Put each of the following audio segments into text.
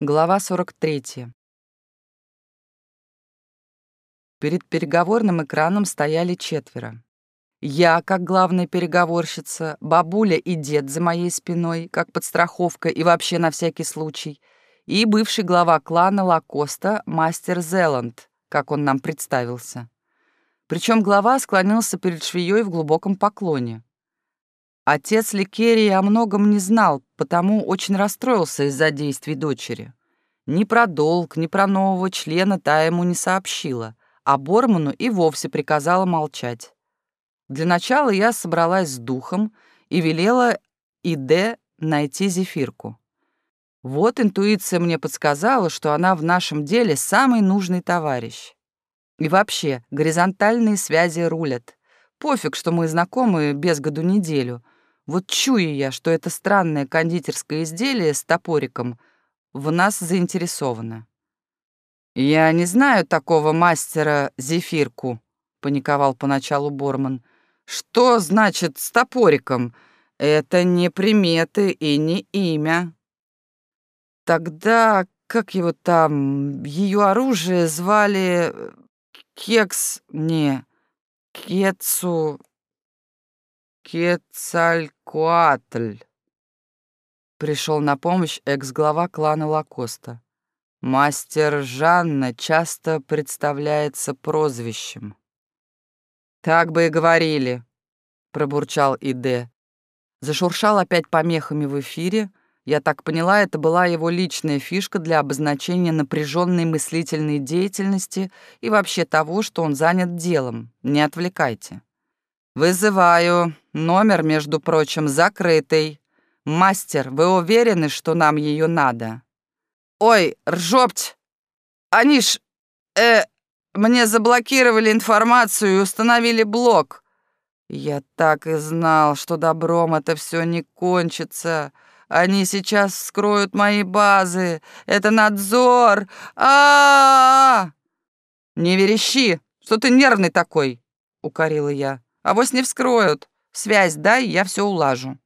Глава 43. Перед переговорным экраном стояли четверо. Я, как главная переговорщица, бабуля и дед за моей спиной, как подстраховка и вообще на всякий случай, и бывший глава клана Лакоста, мастер Зеланд, как он нам представился. Причем глава склонился перед швеей в глубоком поклоне. Отец Ликерии о многом не знал, потому очень расстроился из-за действий дочери. Ни про долг, ни про нового члена та ему не сообщила, а Борману и вовсе приказала молчать. Для начала я собралась с духом и велела Иде найти зефирку. Вот интуиция мне подсказала, что она в нашем деле самый нужный товарищ. И вообще, горизонтальные связи рулят. Пофиг, что мы знакомы без году неделю — вот чую я, что это странное кондитерское изделие с топориком в нас заинтересовано. «Я не знаю такого мастера Зефирку», — паниковал поначалу Борман. «Что значит с топориком? Это не приметы и не имя». Тогда, как его там, ее оружие звали э, Кекс, не, Кецу, Кецалькуатль. Пришел на помощь экс-глава клана Лакоста. Мастер Жанна часто представляется прозвищем. «Так бы и говорили», — пробурчал Иде. Зашуршал опять помехами в эфире. Я так поняла, это была его личная фишка для обозначения напряженной мыслительной деятельности и вообще того, что он занят делом. Не отвлекайте. «Вызываю. Номер, между прочим, закрытый. Мастер, вы уверены, что нам ее надо?» «Ой, ржопть! Они ж... Э, мне заблокировали информацию и установили блок. Я так и знал, что добром это все не кончится. Они сейчас вскроют мои базы. Это надзор. а, -а, -а! Не верещи, что ты нервный такой, укорила я. А Авось не вскроют. Связь дай, я все улажу».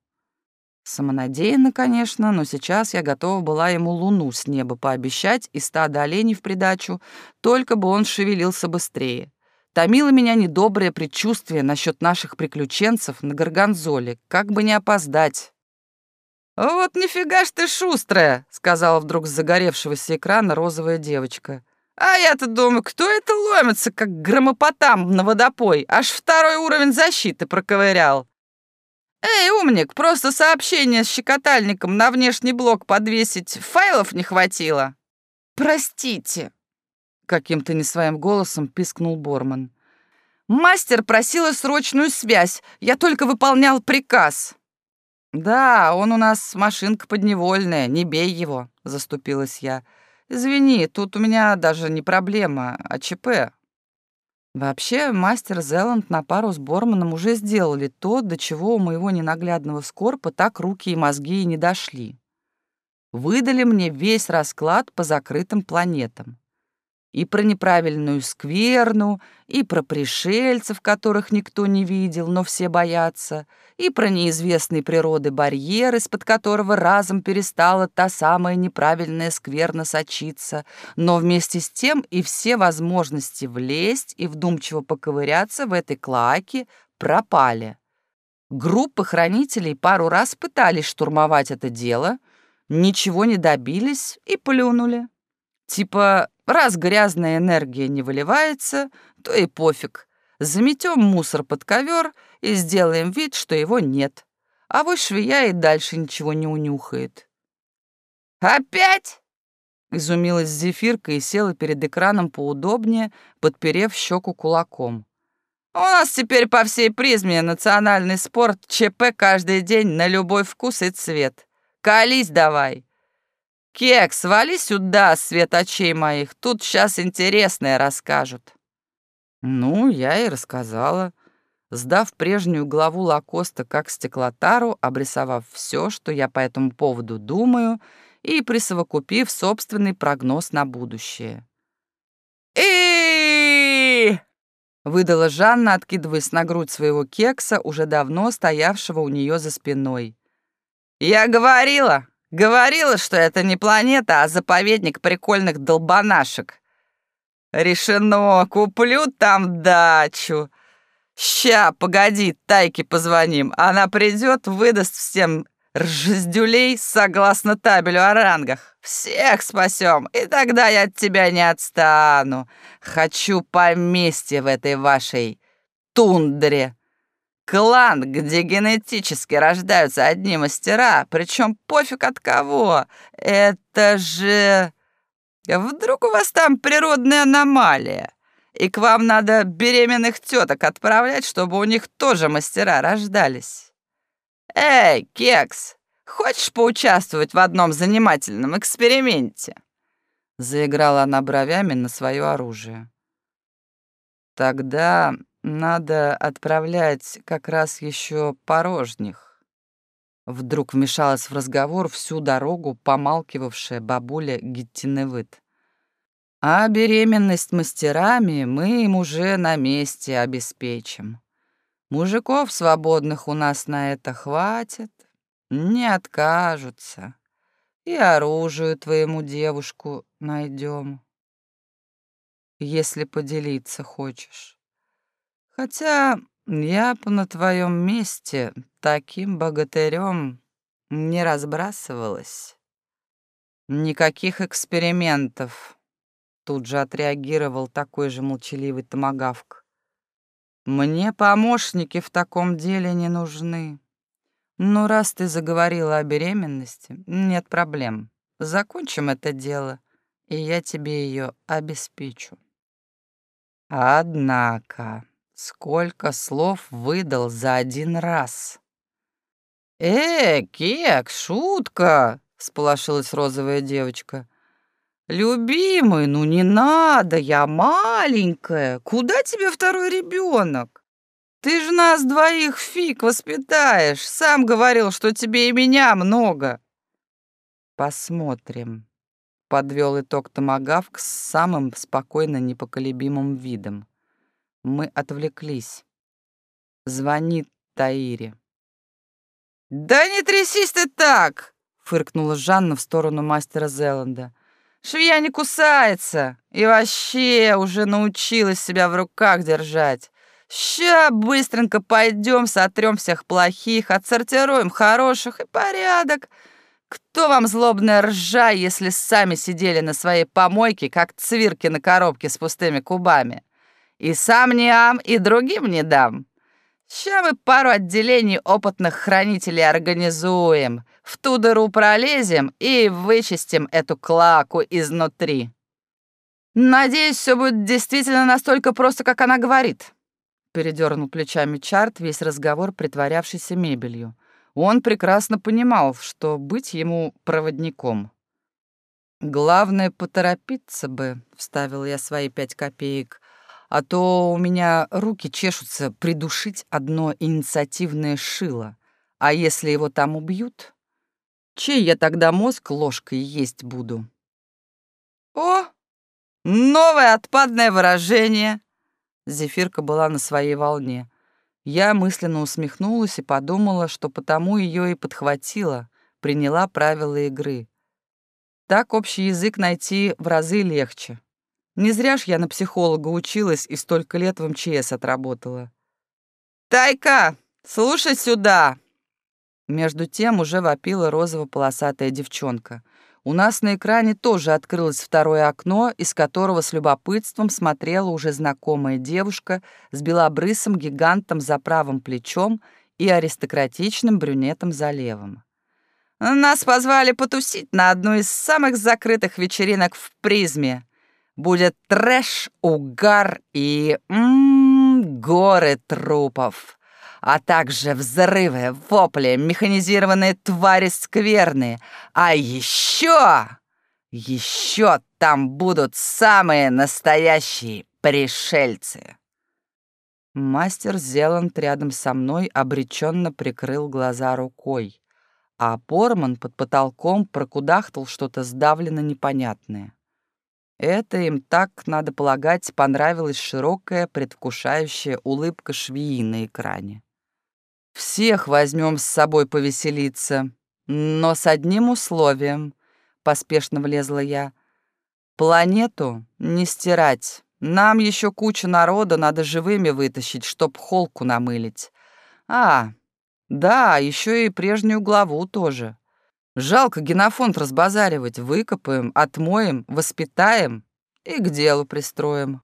Самонадеянно, конечно, но сейчас я готова была ему луну с неба пообещать и стадо оленей в придачу, только бы он шевелился быстрее. Томило меня недоброе предчувствие насчет наших приключенцев на Горгонзоле, как бы не опоздать. «Вот нифига ж ты шустрая», — сказала вдруг с загоревшегося экрана розовая девочка. А я-то думаю, кто это ломится, как громопотам на водопой? Аж второй уровень защиты проковырял. Эй, умник, просто сообщение с щекотальником на внешний блок подвесить файлов не хватило. Простите. Каким-то не своим голосом пискнул Борман. Мастер просила срочную связь. Я только выполнял приказ. Да, он у нас машинка подневольная, не бей его, заступилась я. Извини, тут у меня даже не проблема, а ЧП. Вообще, мастер Зеланд на пару с Борманом уже сделали то, до чего у моего ненаглядного скорпа так руки и мозги и не дошли. Выдали мне весь расклад по закрытым планетам. И про неправильную скверну, и про пришельцев, которых никто не видел, но все боятся, и про неизвестной природы барьер, из-под которого разом перестала та самая неправильная скверна сочиться, но вместе с тем и все возможности влезть и вдумчиво поковыряться в этой клоаке пропали. Группы хранителей пару раз пытались штурмовать это дело, ничего не добились и плюнули. Типа, раз грязная энергия не выливается, то и пофиг. Заметем мусор под ковер и сделаем вид, что его нет. А вот швея и дальше ничего не унюхает. «Опять?» — изумилась Зефирка и села перед экраном поудобнее, подперев щеку кулаком. «У нас теперь по всей призме национальный спорт ЧП каждый день на любой вкус и цвет. Колись давай!» «Кекс, вали сюда, свет очей моих, тут сейчас интересное расскажут». Ну, я и рассказала, сдав прежнюю главу Лакоста как стеклотару, обрисовав все, что я по этому поводу думаю, и присовокупив собственный прогноз на будущее. и выдала Жанна, откидываясь на грудь своего кекса, уже давно стоявшего у нее за спиной. «Я говорила, Говорила, что это не планета, а заповедник прикольных долбанашек. Решено, куплю там дачу. Ща, погоди, Тайке позвоним. Она придет, выдаст всем ржездюлей согласно табелю о рангах. Всех спасем, и тогда я от тебя не отстану. Хочу поместье в этой вашей тундре. Клан, где генетически рождаются одни мастера, причем пофиг от кого. Это же... Вдруг у вас там природная аномалия, и к вам надо беременных теток отправлять, чтобы у них тоже мастера рождались. Эй, Кекс, хочешь поучаствовать в одном занимательном эксперименте?» Заиграла она бровями на свое оружие. «Тогда надо отправлять как раз еще порожних. Вдруг вмешалась в разговор всю дорогу помалкивавшая бабуля Геттиневыт. А беременность мастерами мы им уже на месте обеспечим. Мужиков свободных у нас на это хватит, не откажутся. И оружие твоему девушку найдем, если поделиться хочешь. Хотя я бы на твоем месте таким богатырем не разбрасывалась. Никаких экспериментов. Тут же отреагировал такой же молчаливый томагавк. Мне помощники в таком деле не нужны. Но раз ты заговорила о беременности, нет проблем. Закончим это дело, и я тебе ее обеспечу. Однако... Сколько слов выдал за один раз. «Э, Кек, шутка!» — сполошилась розовая девочка. «Любимый, ну не надо, я маленькая. Куда тебе второй ребенок? Ты же нас двоих фиг воспитаешь. Сам говорил, что тебе и меня много». «Посмотрим», — подвел итог Томагавк с самым спокойно непоколебимым видом. Мы отвлеклись. Звонит Таире. «Да не трясись ты так!» — фыркнула Жанна в сторону мастера Зеланда. «Швея не кусается и вообще уже научилась себя в руках держать. Ща быстренько пойдем, сотрем всех плохих, отсортируем хороших и порядок. Кто вам злобная ржа, если сами сидели на своей помойке, как цвирки на коробке с пустыми кубами?» И сам не ам, и другим не дам. Ща мы пару отделений опытных хранителей организуем, в ту дыру пролезем и вычистим эту клаку изнутри. Надеюсь, все будет действительно настолько просто, как она говорит. Передернул плечами Чарт весь разговор, притворявшийся мебелью. Он прекрасно понимал, что быть ему проводником. «Главное, поторопиться бы», — вставил я свои пять копеек, а то у меня руки чешутся придушить одно инициативное шило. А если его там убьют, чей я тогда мозг ложкой есть буду? О, новое отпадное выражение. Зефирка была на своей волне. Я мысленно усмехнулась и подумала, что потому ее и подхватила, приняла правила игры. Так общий язык найти в разы легче. Не зря ж я на психолога училась и столько лет в МЧС отработала. «Тайка, слушай сюда!» Между тем уже вопила розово-полосатая девчонка. У нас на экране тоже открылось второе окно, из которого с любопытством смотрела уже знакомая девушка с белобрысым гигантом за правым плечом и аристократичным брюнетом за левым. «Нас позвали потусить на одну из самых закрытых вечеринок в призме. Будет трэш, угар и м -м, горы трупов, а также взрывы, вопли, механизированные твари скверные. А еще, еще там будут самые настоящие пришельцы. Мастер Зеланд рядом со мной обреченно прикрыл глаза рукой, а Порман под потолком прокудахтал что-то сдавленно непонятное. Это им так, надо полагать, понравилась широкая, предвкушающая улыбка швеи на экране. «Всех возьмем с собой повеселиться», Но с одним условием, поспешно влезла я. Планету не стирать. Нам еще кучу народа надо живыми вытащить, чтоб холку намылить. А, да, еще и прежнюю главу тоже. Жалко генофонд разбазаривать. Выкопаем, отмоем, воспитаем и к делу пристроим.